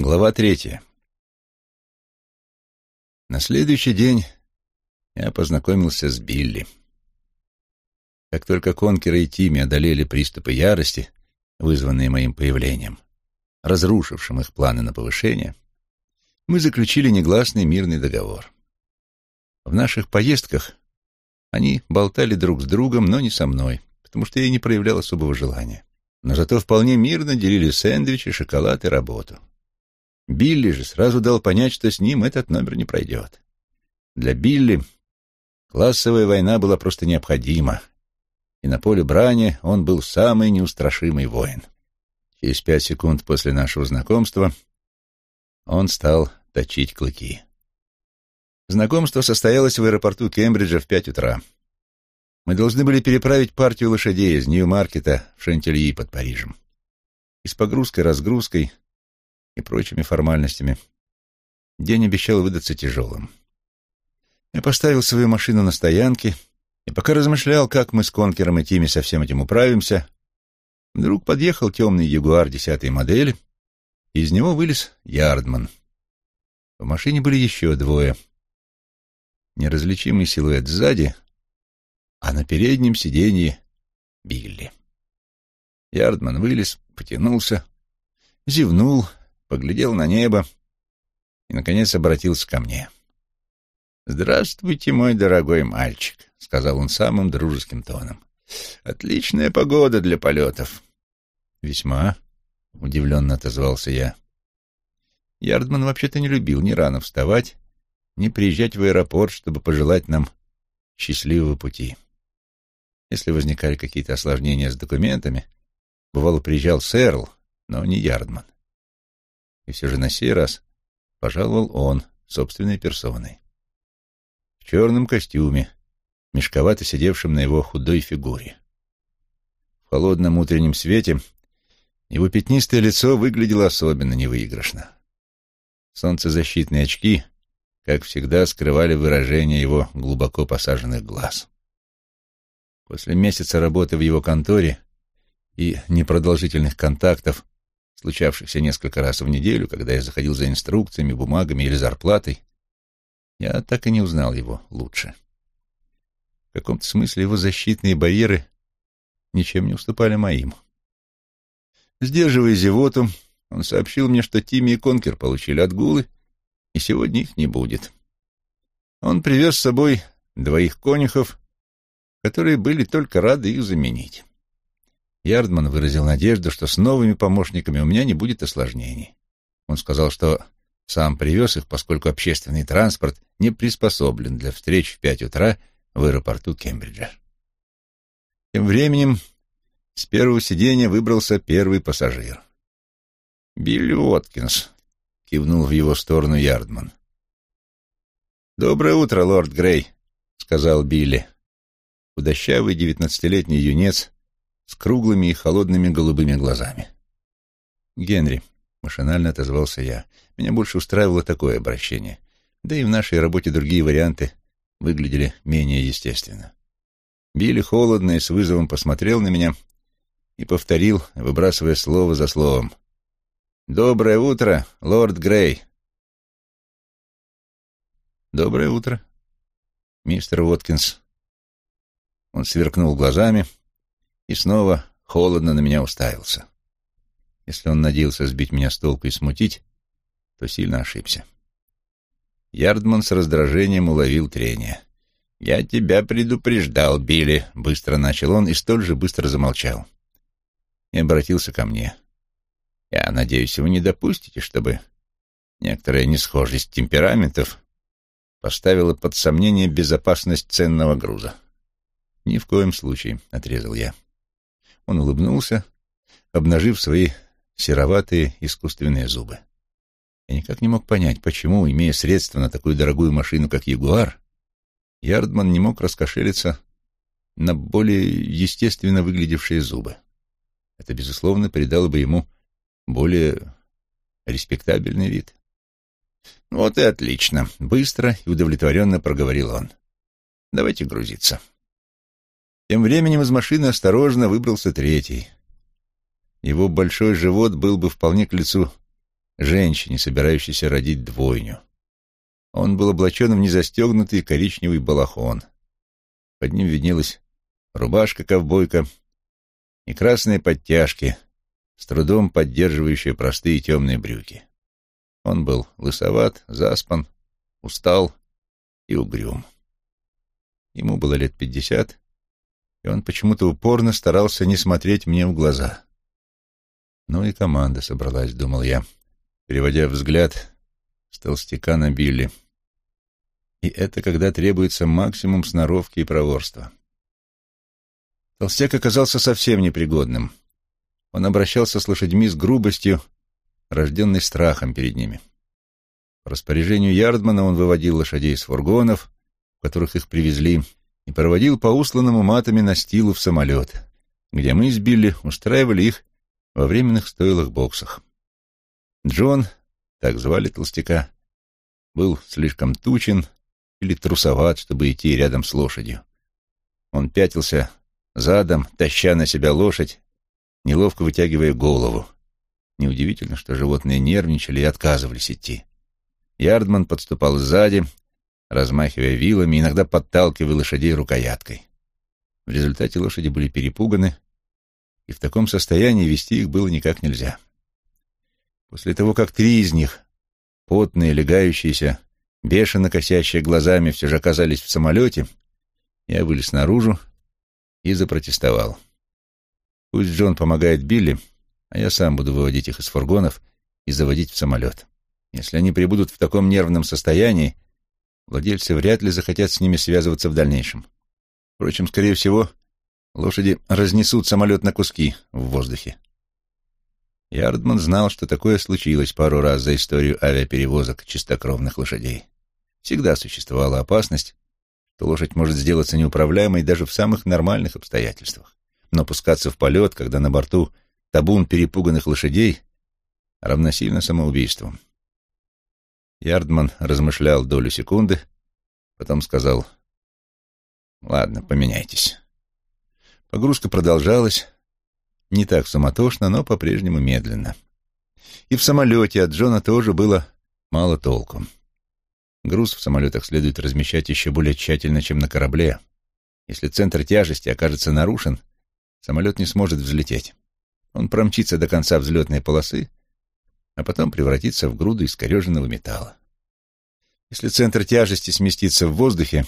Глава третья. На следующий день я познакомился с Билли. Как только Конкера и Тимми одолели приступы ярости, вызванные моим появлением, разрушившим их планы на повышение, мы заключили негласный мирный договор. В наших поездках они болтали друг с другом, но не со мной, потому что я не проявлял особого желания. Но зато вполне мирно делили сэндвичи, шоколад и работу. Билли же сразу дал понять, что с ним этот номер не пройдет. Для Билли классовая война была просто необходима, и на поле брани он был самый неустрашимый воин. Через пять секунд после нашего знакомства он стал точить клыки. Знакомство состоялось в аэропорту Кембриджа в пять утра. Мы должны были переправить партию лошадей из Нью-Маркета в Шантильи под Парижем. И с погрузкой-разгрузкой и прочими формальностями. День обещал выдаться тяжелым. Я поставил свою машину на стоянке, и пока размышлял, как мы с Конкером и Тими со всем этим управимся, вдруг подъехал темный ягуар десятой модели, и из него вылез Ярдман. В машине были еще двое. Неразличимый силуэт сзади, а на переднем сиденье Билли. Ярдман вылез, потянулся, зевнул поглядел на небо и, наконец, обратился ко мне. «Здравствуйте, мой дорогой мальчик», — сказал он самым дружеским тоном. «Отличная погода для полетов». «Весьма», — удивленно отозвался я. Ярдман вообще-то не любил ни рано вставать, ни приезжать в аэропорт, чтобы пожелать нам счастливого пути. Если возникали какие-то осложнения с документами, бывало, приезжал Сэрл, но не Ярдман. И все же на сей раз пожаловал он собственной персоной. В черном костюме, мешковато сидевшем на его худой фигуре. В холодном утреннем свете его пятнистое лицо выглядело особенно невыигрышно. Солнцезащитные очки, как всегда, скрывали выражение его глубоко посаженных глаз. После месяца работы в его конторе и непродолжительных контактов случавшихся несколько раз в неделю, когда я заходил за инструкциями, бумагами или зарплатой, я так и не узнал его лучше. В каком-то смысле его защитные барьеры ничем не уступали моим. Сдерживая зевоту, он сообщил мне, что Тимми и Конкер получили отгулы, и сегодня их не будет. Он привез с собой двоих конюхов, которые были только рады их заменить. Ярдман выразил надежду, что с новыми помощниками у меня не будет осложнений. Он сказал, что сам привез их, поскольку общественный транспорт не приспособлен для встреч в пять утра в аэропорту Кембриджа. Тем временем с первого сиденья выбрался первый пассажир. «Билли Уоткинс», — кивнул в его сторону Ярдман. «Доброе утро, лорд Грей», — сказал Билли. Худощавый девятнадцатилетний юнец с круглыми и холодными голубыми глазами. «Генри», — машинально отозвался я, — «меня больше устраивало такое обращение. Да и в нашей работе другие варианты выглядели менее естественно». Билли холодно и с вызовом посмотрел на меня и повторил, выбрасывая слово за словом. «Доброе утро, лорд Грей!» «Доброе утро, мистер Уоткинс». Он сверкнул глазами, и снова холодно на меня уставился. Если он надеялся сбить меня с толку и смутить, то сильно ошибся. Ярдман с раздражением уловил трение. «Я тебя предупреждал, Билли», — быстро начал он и столь же быстро замолчал. И обратился ко мне. «Я надеюсь, вы не допустите, чтобы некоторая несхожесть темпераментов поставила под сомнение безопасность ценного груза». «Ни в коем случае», — отрезал я. Он улыбнулся, обнажив свои сероватые искусственные зубы. Я никак не мог понять, почему, имея средства на такую дорогую машину, как «Ягуар», Ярдман не мог раскошелиться на более естественно выглядевшие зубы. Это, безусловно, придало бы ему более респектабельный вид. «Вот и отлично», — быстро и удовлетворенно проговорил он. «Давайте грузиться». Тем временем из машины осторожно выбрался третий. Его большой живот был бы вполне к лицу женщине, собирающейся родить двойню. Он был облачен в незастегнутый коричневый балахон. Под ним виднелась рубашка-ковбойка и красные подтяжки, с трудом поддерживающие простые темные брюки. Он был лысоват, заспан, устал и угрюм. Ему было лет пятьдесят, и он почему-то упорно старался не смотреть мне в глаза. Ну и команда собралась, думал я, переводя взгляд с толстяка на Билли. И это когда требуется максимум сноровки и проворства. Толстяк оказался совсем непригодным. Он обращался с лошадьми с грубостью, рожденной страхом перед ними. По распоряжению Ярдмана он выводил лошадей из фургонов, в которых их привезли, и проводил по усланному матами настилу в самолет, где мы с Билли устраивали их во временных стойлах-боксах. Джон, так звали толстяка, был слишком тучен или трусоват, чтобы идти рядом с лошадью. Он пятился задом, таща на себя лошадь, неловко вытягивая голову. Неудивительно, что животные нервничали и отказывались идти. Ярдман подступал сзади, размахивая вилами, иногда подталкивая лошадей рукояткой. В результате лошади были перепуганы, и в таком состоянии вести их было никак нельзя. После того, как три из них, потные, легающиеся, бешено косящие глазами, все же оказались в самолете, я вылез наружу и запротестовал. Пусть Джон помогает Билли, а я сам буду выводить их из фургонов и заводить в самолет. Если они прибудут в таком нервном состоянии, владельцы вряд ли захотят с ними связываться в дальнейшем. Впрочем, скорее всего, лошади разнесут самолет на куски в воздухе. Ярдман знал, что такое случилось пару раз за историю авиаперевозок чистокровных лошадей. Всегда существовала опасность, что лошадь может сделаться неуправляемой даже в самых нормальных обстоятельствах. Но пускаться в полет, когда на борту табун перепуганных лошадей, равносильно самоубийству. Ярдман размышлял долю секунды, потом сказал, «Ладно, поменяйтесь». Погрузка продолжалась, не так суматошно, но по-прежнему медленно. И в самолете от Джона тоже было мало толку. Груз в самолетах следует размещать еще более тщательно, чем на корабле. Если центр тяжести окажется нарушен, самолет не сможет взлететь. Он промчится до конца взлетной полосы, а потом превратится в груду искореженного металла. Если центр тяжести сместится в воздухе,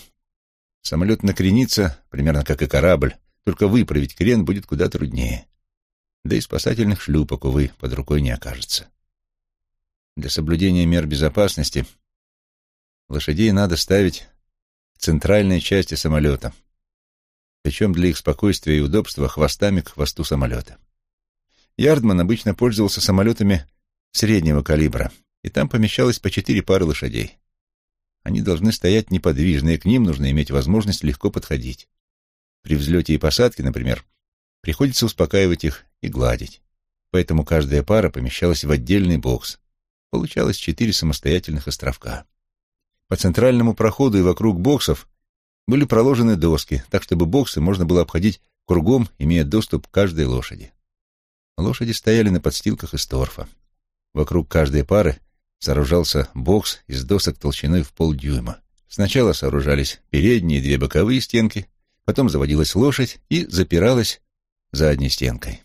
самолет накренится, примерно как и корабль, только выправить крен будет куда труднее да и спасательных шлюпок, увы, под рукой не окажется. Для соблюдения мер безопасности лошадей надо ставить в центральной части самолета, причем для их спокойствия и удобства хвостами к хвосту самолета. Ярдман обычно пользовался самолетами среднего калибра, и там помещалось по четыре пары лошадей. Они должны стоять неподвижно, и к ним нужно иметь возможность легко подходить. При взлете и посадке, например, приходится успокаивать их и гладить. Поэтому каждая пара помещалась в отдельный бокс. Получалось четыре самостоятельных островка. По центральному проходу и вокруг боксов были проложены доски, так чтобы боксы можно было обходить кругом, имея доступ к каждой лошади. Лошади стояли на подстилках из торфа. Вокруг каждой пары сооружался бокс из досок толщиной в полдюйма. Сначала сооружались передние две боковые стенки, потом заводилась лошадь и запиралась задней стенкой.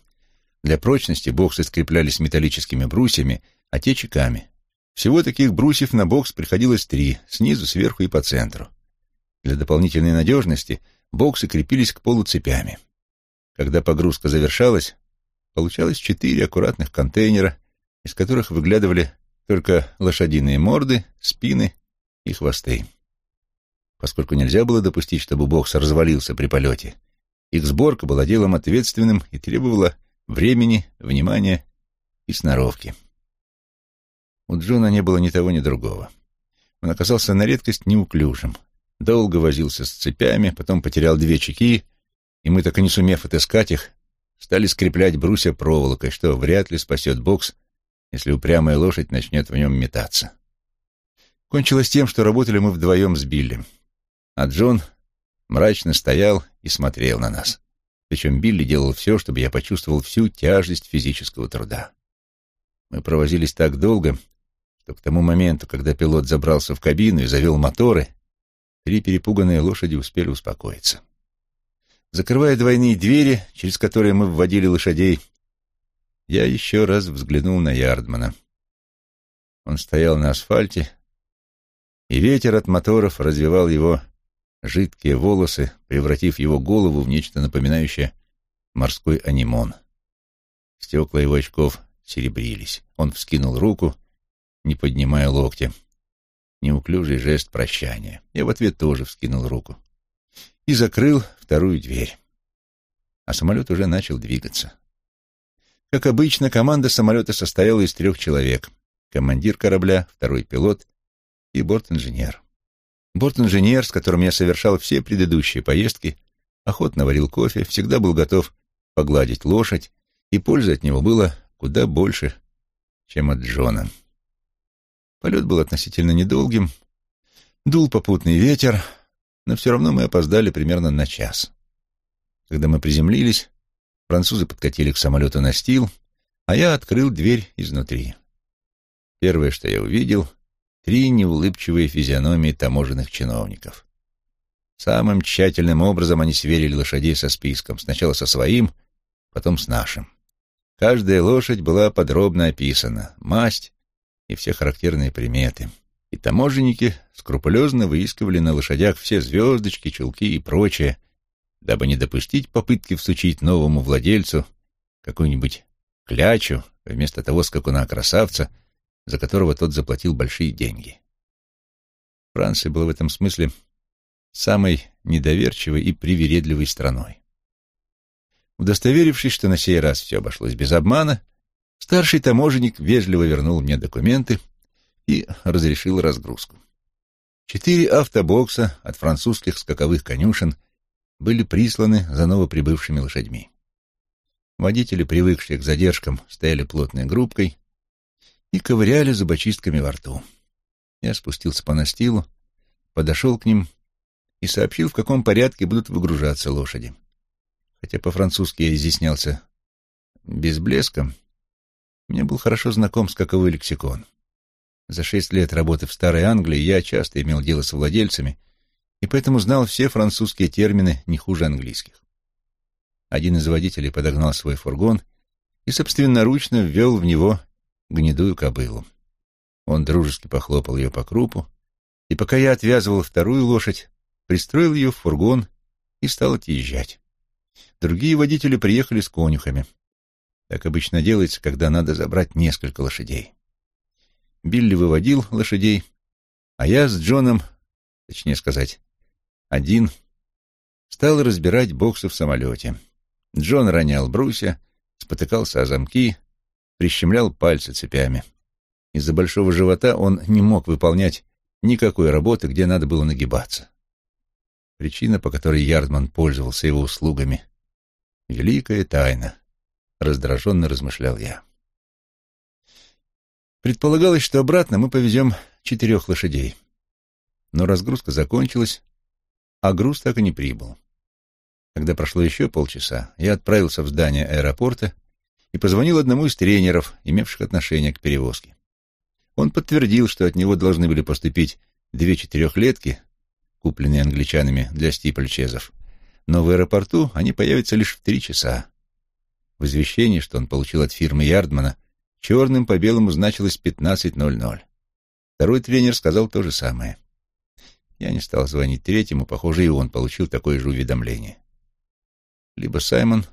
Для прочности боксы скреплялись металлическими брусьями, а те чеками. Всего таких брусьев на бокс приходилось три, снизу, сверху и по центру. Для дополнительной надежности боксы крепились к полу цепями. Когда погрузка завершалась, получалось четыре аккуратных контейнера, из которых выглядывали только лошадиные морды, спины и хвосты. Поскольку нельзя было допустить, чтобы бокс развалился при полете, их сборка была делом ответственным и требовала времени, внимания и сноровки. У Джона не было ни того, ни другого. Он оказался на редкость неуклюжим. Долго возился с цепями, потом потерял две чеки, и мы, так и не сумев отыскать их, стали скреплять брусья проволокой, что вряд ли спасет бокс, если упрямая лошадь начнет в нем метаться. Кончилось тем, что работали мы вдвоем с Билли, а Джон мрачно стоял и смотрел на нас. Причем Билли делал все, чтобы я почувствовал всю тяжесть физического труда. Мы провозились так долго, что к тому моменту, когда пилот забрался в кабину и завел моторы, три перепуганные лошади успели успокоиться. Закрывая двойные двери, через которые мы вводили лошадей, я еще раз взглянул на Ярдмана. Он стоял на асфальте, и ветер от моторов развивал его жидкие волосы, превратив его голову в нечто напоминающее морской анимон. Стекла его очков серебрились. Он вскинул руку, не поднимая локтя. Неуклюжий жест прощания. Я в ответ тоже вскинул руку. И закрыл вторую дверь. А самолет уже начал двигаться. Как обычно, команда самолета состояла из трех человек. Командир корабля, второй пилот и борт-инженер. Борт-инженер, с которым я совершал все предыдущие поездки, охотно варил кофе, всегда был готов погладить лошадь, и пользы от него было куда больше, чем от Джона. Полет был относительно недолгим, дул попутный ветер, но все равно мы опоздали примерно на час. Когда мы приземлились, французы подкатили к самолету настил, а я открыл дверь изнутри. Первое, что я увидел, три неулыбчивые физиономии таможенных чиновников. Самым тщательным образом они сверили лошадей со списком, сначала со своим, потом с нашим. Каждая лошадь была подробно описана, масть и все характерные приметы. И таможенники скрупулезно выискивали на лошадях все звездочки, чулки и прочее, дабы не допустить попытки всучить новому владельцу какую-нибудь клячу вместо того скакуна-красавца, за которого тот заплатил большие деньги. Франция была в этом смысле самой недоверчивой и привередливой страной. Удостоверившись, что на сей раз все обошлось без обмана, старший таможенник вежливо вернул мне документы и разрешил разгрузку. Четыре автобокса от французских скаковых конюшен были присланы за новоприбывшими лошадьми. Водители, привыкшие к задержкам, стояли плотной группкой и ковыряли зубочистками во рту. Я спустился по настилу, подошел к ним и сообщил, в каком порядке будут выгружаться лошади хотя по-французски я изъяснялся без блеска, мне был хорошо знаком скаковой лексикон. За шесть лет работы в Старой Англии я часто имел дело с владельцами, и поэтому знал все французские термины не хуже английских. Один из водителей подогнал свой фургон и собственноручно ввел в него гнедую кобылу. Он дружески похлопал ее по крупу, и пока я отвязывал вторую лошадь, пристроил ее в фургон и стал отъезжать. Другие водители приехали с конюхами. Так обычно делается, когда надо забрать несколько лошадей. Билли выводил лошадей, а я с Джоном, точнее сказать, один, стал разбирать боксы в самолете. Джон ронял брусья, спотыкался о замки, прищемлял пальцы цепями. Из-за большого живота он не мог выполнять никакой работы, где надо было нагибаться. Причина, по которой Ярдман пользовался его услугами, Великая тайна, раздраженно размышлял я. Предполагалось, что обратно мы повезем четырех лошадей. Но разгрузка закончилась, а груз так и не прибыл. Когда прошло еще полчаса, я отправился в здание аэропорта и позвонил одному из тренеров, имевших отношение к перевозке. Он подтвердил, что от него должны были поступить две четырехлетки, купленные англичанами для стипльчезов, но в аэропорту они появятся лишь в три часа. В извещении, что он получил от фирмы Ярдмана, черным по белому значилось 15.00. Второй тренер сказал то же самое. Я не стал звонить третьему, похоже, и он получил такое же уведомление. Либо Саймон,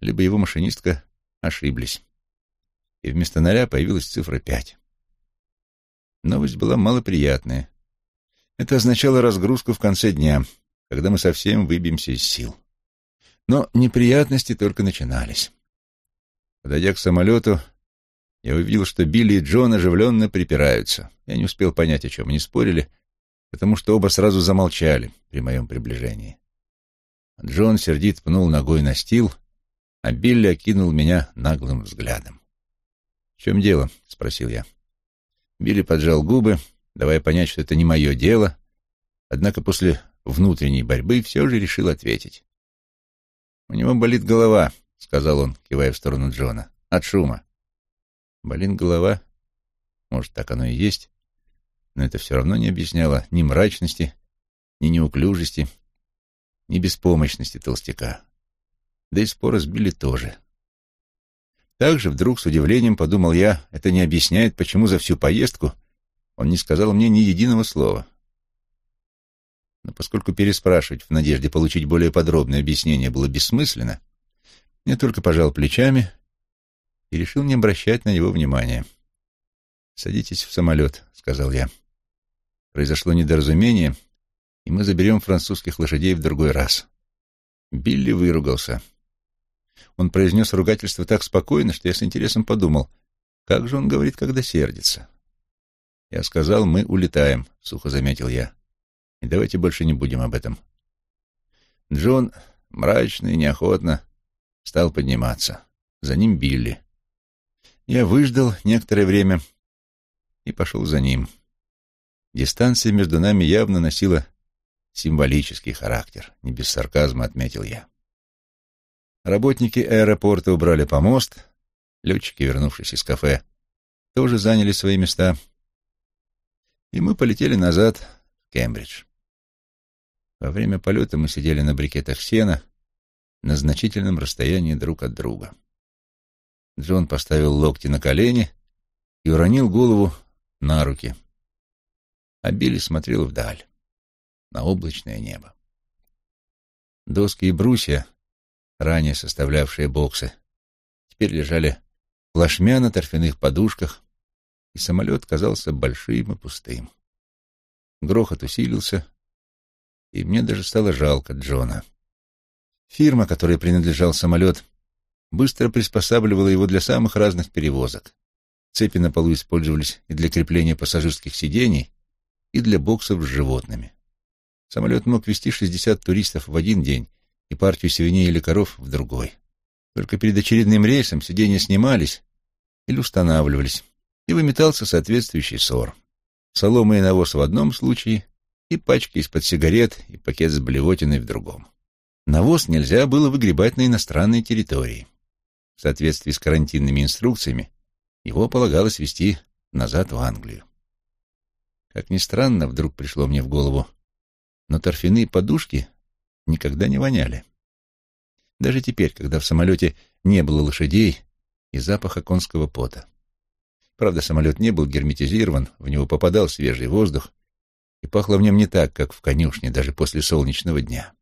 либо его машинистка ошиблись. И вместо ноля появилась цифра пять. Новость была малоприятная. Это означало разгрузку в конце дня — когда мы совсем выбьемся из сил. Но неприятности только начинались. Подойдя к самолету, я увидел, что Билли и Джон оживленно припираются. Я не успел понять, о чем они спорили, потому что оба сразу замолчали при моем приближении. Джон сердит пнул ногой на стил, а Билли окинул меня наглым взглядом. «В чем дело?» — спросил я. Билли поджал губы, давая понять, что это не мое дело, однако после внутренней борьбы, все же решил ответить. «У него болит голова», — сказал он, кивая в сторону Джона, — «от шума». Болит голова. Может, так оно и есть. Но это все равно не объясняло ни мрачности, ни неуклюжести, ни беспомощности толстяка. Да и спора сбили тоже. Также вдруг с удивлением подумал я, это не объясняет, почему за всю поездку он не сказал мне ни единого слова. Но поскольку переспрашивать в надежде получить более подробное объяснение было бессмысленно, я только пожал плечами и решил не обращать на него внимания. «Садитесь в самолет», — сказал я. Произошло недоразумение, и мы заберем французских лошадей в другой раз. Билли выругался. Он произнес ругательство так спокойно, что я с интересом подумал, как же он говорит, когда сердится. Я сказал, мы улетаем, — сухо заметил я. И давайте больше не будем об этом. Джон, мрачный, неохотно, стал подниматься. За ним Билли. Я выждал некоторое время и пошел за ним. Дистанция между нами явно носила символический характер, не без сарказма отметил я. Работники аэропорта убрали помост, летчики, вернувшись из кафе, тоже заняли свои места, и мы полетели назад в Кембридж. Во время полета мы сидели на брикетах сена на значительном расстоянии друг от друга. Джон поставил локти на колени и уронил голову на руки, а Билли смотрел вдаль, на облачное небо. Доски и брусья ранее составлявшие боксы, теперь лежали плашмя на торфяных подушках, и самолет казался большим и пустым. Грохот усилился, и мне даже стало жалко Джона. Фирма, которой принадлежал самолет, быстро приспосабливала его для самых разных перевозок. Цепи на полу использовались и для крепления пассажирских сидений, и для боксов с животными. Самолет мог вести 60 туристов в один день и партию свиней или коров в другой. Только перед очередным рейсом сиденья снимались или устанавливались, и выметался соответствующий ссор. Солома и навоз в одном случае, и пачки из-под сигарет, и пакет с блевотиной в другом. Навоз нельзя было выгребать на иностранной территории. В соответствии с карантинными инструкциями его полагалось везти назад в Англию. Как ни странно, вдруг пришло мне в голову, но торфяные подушки никогда не воняли. Даже теперь, когда в самолете не было лошадей и запаха конского пота. Правда, самолет не был герметизирован, в него попадал свежий воздух, и пахло в нем не так, как в конюшне, даже после солнечного дня.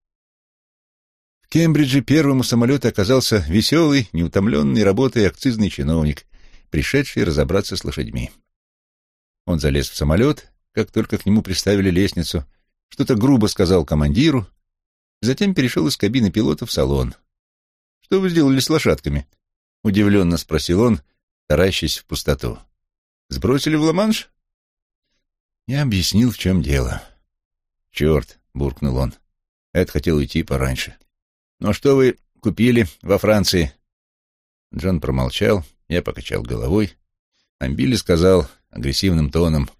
В Кембридже первым у самолета оказался веселый, неутомленный работой акцизный чиновник, пришедший разобраться с лошадьми. Он залез в самолет, как только к нему приставили лестницу, что-то грубо сказал командиру, Затем перешел из кабины пилота в салон. «Что вы сделали с лошадками?» — удивленно спросил он, таращась в пустоту. «Сбросили в Ла-Манш?» Я объяснил, в чем дело. «Черт!» — буркнул он. Эд хотел уйти пораньше. «Ну а что вы купили во Франции?» Джон промолчал, я покачал головой. Амбили сказал агрессивным тоном.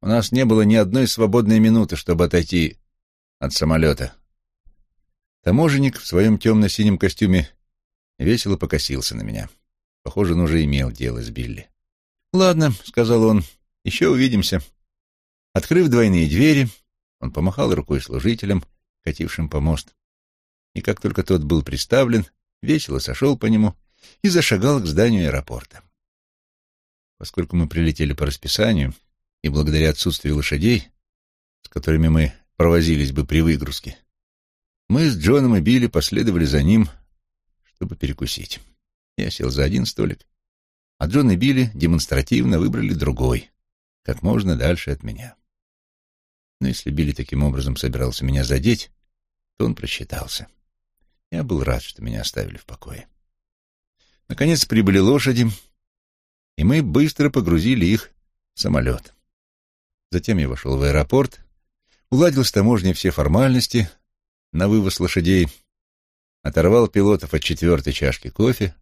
«У нас не было ни одной свободной минуты, чтобы отойти от самолета. Таможенник в своем темно-синем костюме весело покосился на меня. Похоже, он уже имел дело с Билли. «Ладно», — сказал он, — «еще увидимся». Открыв двойные двери, он помахал рукой служителям, катившим помост. И как только тот был приставлен, весело сошел по нему и зашагал к зданию аэропорта. Поскольку мы прилетели по расписанию, и благодаря отсутствию лошадей, с которыми мы провозились бы при выгрузке, мы с Джоном и Билли последовали за ним, чтобы перекусить. Я сел за один столик, а Джон и Билли демонстративно выбрали другой, как можно дальше от меня. Но если Билли таким образом собирался меня задеть, то он просчитался. Я был рад, что меня оставили в покое. Наконец прибыли лошади, и мы быстро погрузили их в самолет. Затем я вошел в аэропорт, уладил с таможней все формальности, на вывоз лошадей, оторвал пилотов от четвертой чашки кофе,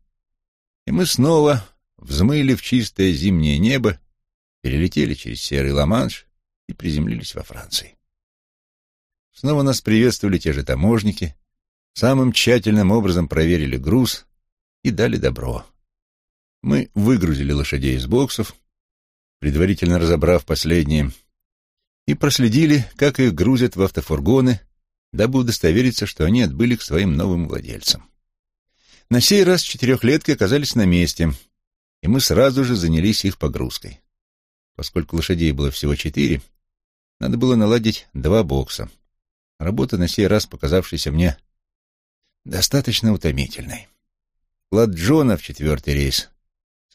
и мы снова взмыли в чистое зимнее небо, перелетели через серый Ла-Манш и приземлились во Франции. Снова нас приветствовали те же таможники, самым тщательным образом проверили груз и дали добро. Мы выгрузили лошадей из боксов, предварительно разобрав последние, и проследили, как их грузят в автофургоны, дабы удостовериться, что они отбыли к своим новым владельцам. На сей раз четырехлетки оказались на месте, и мы сразу же занялись их погрузкой. Поскольку лошадей было всего четыре, надо было наладить два бокса. Работа на сей раз показавшаяся мне достаточно утомительной. Плат Джона в четвертый рейс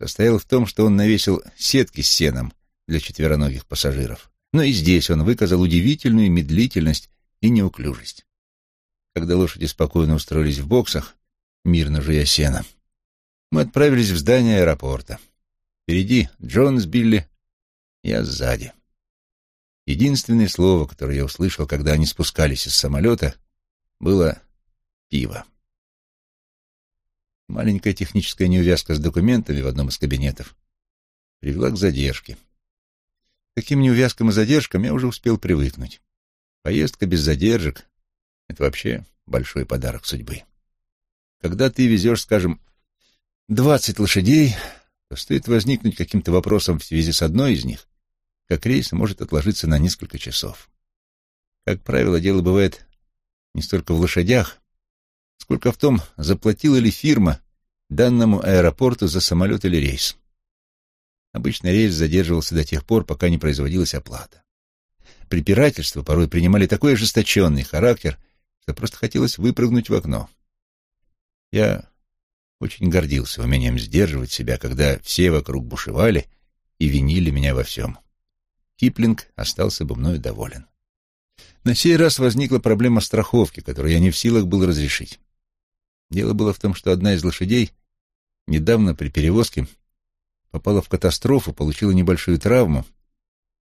состоял в том, что он навесил сетки с сеном для четвероногих пассажиров. Но и здесь он выказал удивительную медлительность и неуклюжесть. Когда лошади спокойно устроились в боксах, мирно жуя сено, мы отправились в здание аэропорта. Впереди Джон с Билли, я сзади. Единственное слово, которое я услышал, когда они спускались из самолета, было «пиво». Маленькая техническая неувязка с документами в одном из кабинетов привела к задержке. К таким неувязкам и задержкам я уже успел привыкнуть. Поездка без задержек — это вообще большой подарок судьбы. Когда ты везешь, скажем, двадцать лошадей, то стоит возникнуть каким-то вопросом в связи с одной из них, как рейс может отложиться на несколько часов. Как правило, дело бывает не столько в лошадях, сколько в том, заплатила ли фирма данному аэропорту за самолет или рейс. Обычно рейс задерживался до тех пор, пока не производилась оплата. Препирательства порой принимали такой ожесточенный характер, что просто хотелось выпрыгнуть в окно. Я очень гордился умением сдерживать себя, когда все вокруг бушевали и винили меня во всем. Киплинг остался бы мною доволен. На сей раз возникла проблема страховки, которую я не в силах был разрешить. Дело было в том, что одна из лошадей недавно при перевозке попала в катастрофу, получила небольшую травму,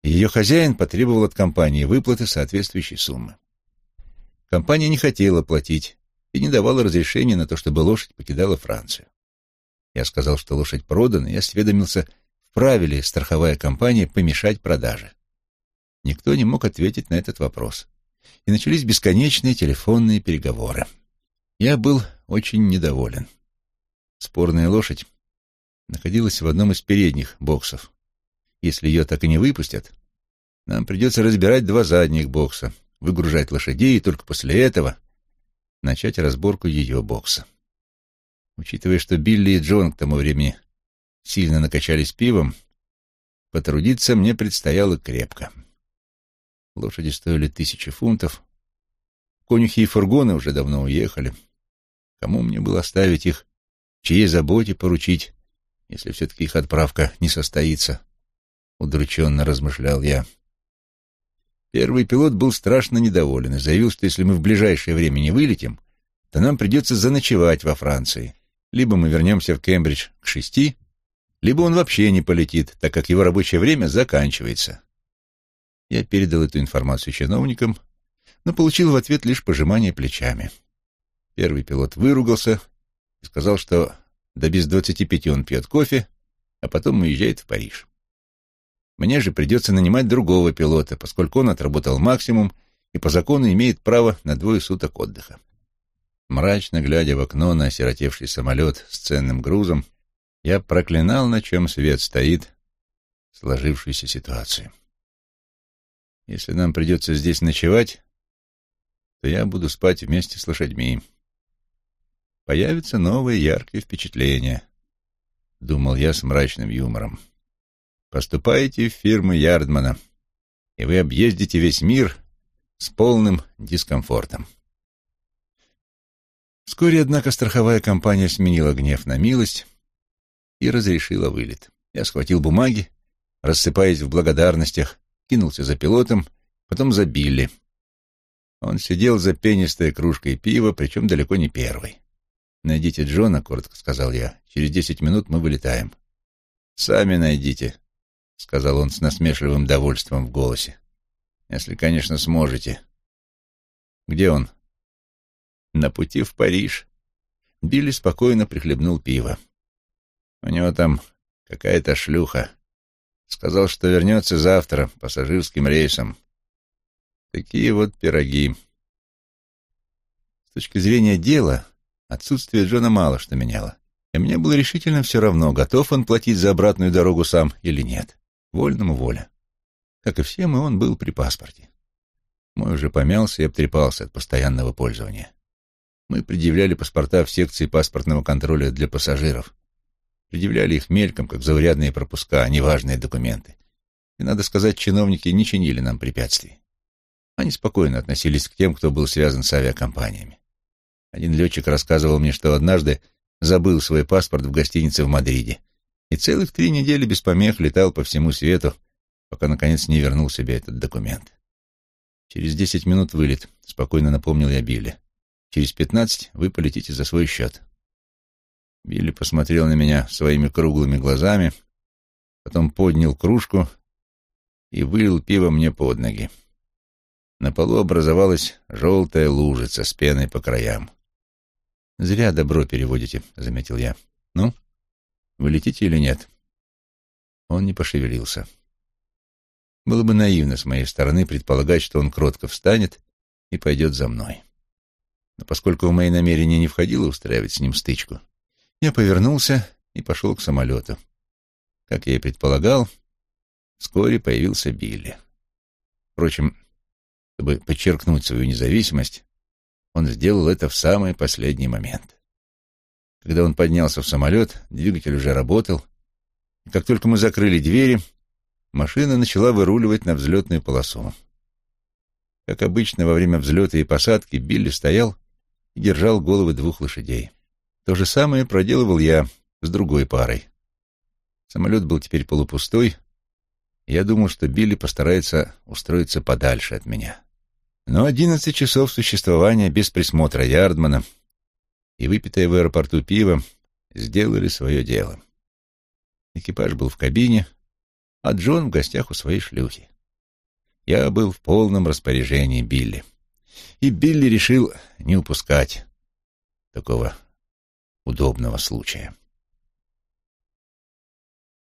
и ее хозяин потребовал от компании выплаты соответствующей суммы. Компания не хотела платить и не давала разрешения на то, чтобы лошадь покидала Францию. Я сказал, что лошадь продана, и осведомился, вправе ли страховая компания помешать продаже. Никто не мог ответить на этот вопрос. И начались бесконечные телефонные переговоры. Я был очень недоволен. Спорная лошадь находилась в одном из передних боксов. Если ее так и не выпустят, нам придется разбирать два задних бокса, выгружать лошадей и только после этого начать разборку ее бокса. Учитывая, что Билли и Джон к тому времени сильно накачались пивом, потрудиться мне предстояло крепко. Лошади стоили тысячи фунтов, конюхи и фургоны уже давно уехали — Кому мне было оставить их, чьей заботе поручить, если все-таки их отправка не состоится? Удрученно размышлял я. Первый пилот был страшно недоволен и заявил, что если мы в ближайшее время не вылетим, то нам придется заночевать во Франции. Либо мы вернемся в Кембридж к шести, либо он вообще не полетит, так как его рабочее время заканчивается. Я передал эту информацию чиновникам, но получил в ответ лишь пожимание плечами. Первый пилот выругался и сказал, что до без двадцати пяти он пьет кофе, а потом уезжает в Париж. Мне же придется нанимать другого пилота, поскольку он отработал максимум и по закону имеет право на двое суток отдыха. Мрачно глядя в окно на осиротевший самолет с ценным грузом, я проклинал, на чем свет стоит, сложившуюся ситуацию. Если нам придется здесь ночевать, то я буду спать вместе с лошадьми появятся новые яркие впечатления, — думал я с мрачным юмором. Поступаете в фирму Ярдмана, и вы объездите весь мир с полным дискомфортом. Вскоре, однако, страховая компания сменила гнев на милость и разрешила вылет. Я схватил бумаги, рассыпаясь в благодарностях, кинулся за пилотом, потом за Билли. Он сидел за пенистой кружкой пива, причем далеко не первой. «Найдите Джона», — коротко сказал я. «Через десять минут мы вылетаем». «Сами найдите», — сказал он с насмешливым довольством в голосе. «Если, конечно, сможете». «Где он?» «На пути в Париж». Билли спокойно прихлебнул пиво. «У него там какая-то шлюха. Сказал, что вернется завтра пассажирским рейсом. Такие вот пироги». С точки зрения дела, Отсутствие Джона мало что меняло. И мне было решительно все равно, готов он платить за обратную дорогу сам или нет. Вольному воля. Как и всем, и он был при паспорте. Мой уже помялся и обтрепался от постоянного пользования. Мы предъявляли паспорта в секции паспортного контроля для пассажиров. Предъявляли их мельком, как заурядные пропуска, а не важные документы. И, надо сказать, чиновники не чинили нам препятствий. Они спокойно относились к тем, кто был связан с авиакомпаниями. Один летчик рассказывал мне, что однажды забыл свой паспорт в гостинице в Мадриде и целых три недели без помех летал по всему свету, пока, наконец, не вернул себе этот документ. «Через десять минут вылет», — спокойно напомнил я Билли. «Через пятнадцать вы полетите за свой счет». Билли посмотрел на меня своими круглыми глазами, потом поднял кружку и вылил пиво мне под ноги. На полу образовалась желтая лужица с пеной по краям. «Зря добро переводите», — заметил я. «Ну, вы летите или нет?» Он не пошевелился. Было бы наивно с моей стороны предполагать, что он кротко встанет и пойдет за мной. Но поскольку в мои намерения не входило устраивать с ним стычку, я повернулся и пошел к самолету. Как я и предполагал, вскоре появился Билли. Впрочем, чтобы подчеркнуть свою независимость, он сделал это в самый последний момент. Когда он поднялся в самолет, двигатель уже работал, и как только мы закрыли двери, машина начала выруливать на взлетную полосу. Как обычно, во время взлета и посадки Билли стоял и держал головы двух лошадей. То же самое проделывал я с другой парой. Самолет был теперь полупустой, и я думал, что Билли постарается устроиться подальше от меня. Но одиннадцать часов существования без присмотра Ярдмана и выпитое в аэропорту пиво сделали свое дело. Экипаж был в кабине, а Джон в гостях у своей шлюхи. Я был в полном распоряжении Билли. И Билли решил не упускать такого удобного случая.